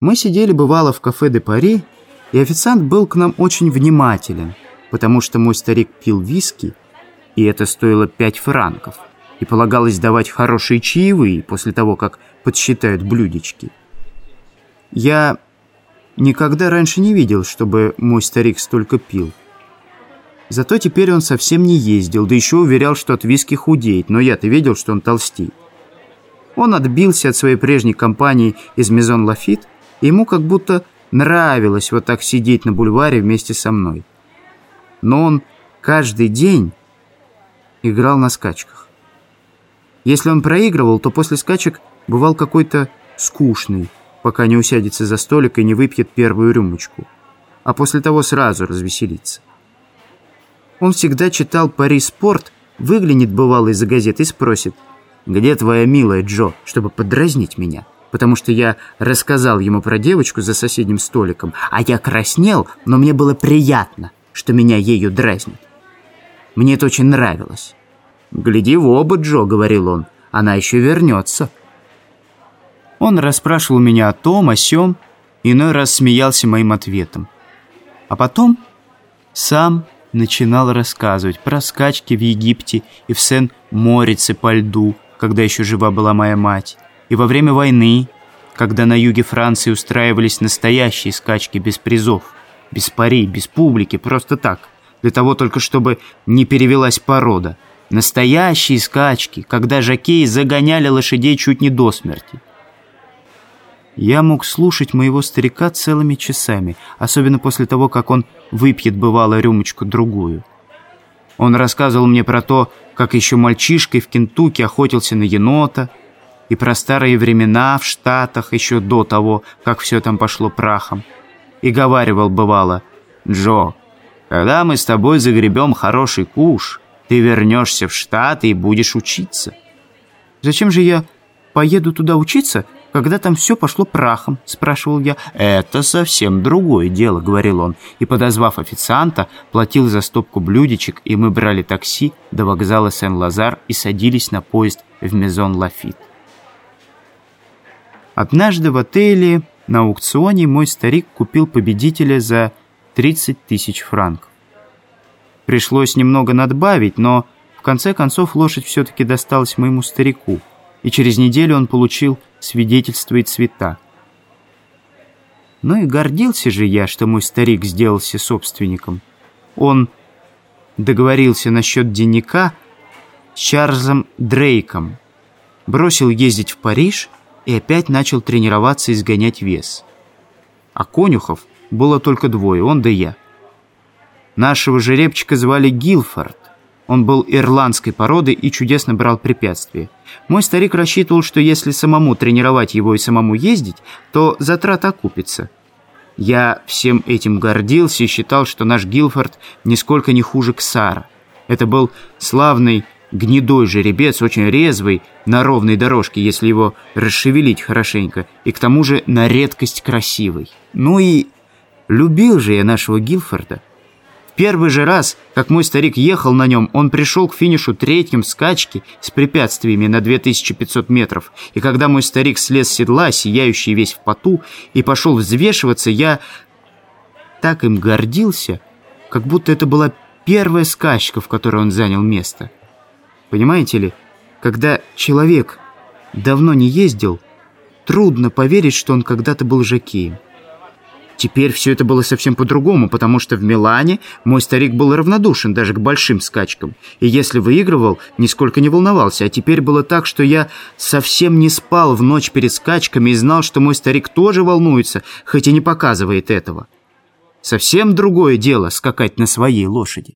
Мы сидели, бывало, в кафе де Пари, и официант был к нам очень внимателен, потому что мой старик пил виски, и это стоило пять франков, и полагалось давать хорошие чаевые после того, как подсчитают блюдечки. Я никогда раньше не видел, чтобы мой старик столько пил. Зато теперь он совсем не ездил, да еще уверял, что от виски худеет, но я-то видел, что он толстеет. Он отбился от своей прежней компании из Мезон Лафит, Ему как будто нравилось вот так сидеть на бульваре вместе со мной. Но он каждый день играл на скачках. Если он проигрывал, то после скачек бывал какой-то скучный, пока не усядется за столик и не выпьет первую рюмочку, а после того сразу развеселится. Он всегда читал «Пари Спорт», выглянет бывало из-за газеты и спросит, «Где твоя милая Джо?» чтобы подразнить меня потому что я рассказал ему про девочку за соседним столиком, а я краснел, но мне было приятно, что меня ею дразнит. Мне это очень нравилось. «Гляди в оба, Джо», — говорил он, — «она еще вернется». Он расспрашивал меня о том, о сём, иной раз смеялся моим ответом. А потом сам начинал рассказывать про скачки в Египте и в Сен-Морице по льду, когда еще жива была моя мать и во время войны, когда на юге Франции устраивались настоящие скачки без призов, без парей, без публики, просто так, для того только чтобы не перевелась порода. Настоящие скачки, когда жокеи загоняли лошадей чуть не до смерти. Я мог слушать моего старика целыми часами, особенно после того, как он выпьет, бывало, рюмочку-другую. Он рассказывал мне про то, как еще мальчишкой в Кентукки охотился на енота, и про старые времена в Штатах еще до того, как все там пошло прахом. И говаривал бывало, «Джо, когда мы с тобой загребем хороший куш, ты вернешься в Штаты и будешь учиться». «Зачем же я поеду туда учиться, когда там все пошло прахом?» – спрашивал я. «Это совсем другое дело», – говорил он. И, подозвав официанта, платил за стопку блюдечек, и мы брали такси до вокзала Сен-Лазар и садились на поезд в Мезон Лафит. Однажды в отеле на аукционе мой старик купил победителя за 30 тысяч франков. Пришлось немного надбавить, но в конце концов лошадь все-таки досталась моему старику, и через неделю он получил свидетельство и цвета. Ну и гордился же я, что мой старик сделался собственником. Он договорился насчет денника с Чарльзом Дрейком, бросил ездить в Париж и опять начал тренироваться и сгонять вес. А конюхов было только двое, он да я. Нашего жеребчика звали Гилфорд. Он был ирландской породы и чудесно брал препятствия. Мой старик рассчитывал, что если самому тренировать его и самому ездить, то затрата окупится. Я всем этим гордился и считал, что наш Гилфорд нисколько не хуже Ксара. Это был славный Гнедой жеребец, очень резвый, на ровной дорожке, если его расшевелить хорошенько, и к тому же на редкость красивый. Ну и любил же я нашего Гилфорда. В первый же раз, как мой старик ехал на нем, он пришел к финишу третьим скачки с препятствиями на 2500 метров, и когда мой старик слез с седла, сияющий весь в поту, и пошел взвешиваться, я так им гордился, как будто это была первая скачка, в которой он занял место. Понимаете ли, когда человек давно не ездил, трудно поверить, что он когда-то был жокеем. Теперь все это было совсем по-другому, потому что в Милане мой старик был равнодушен даже к большим скачкам. И если выигрывал, нисколько не волновался. А теперь было так, что я совсем не спал в ночь перед скачками и знал, что мой старик тоже волнуется, хоть и не показывает этого. Совсем другое дело скакать на своей лошади.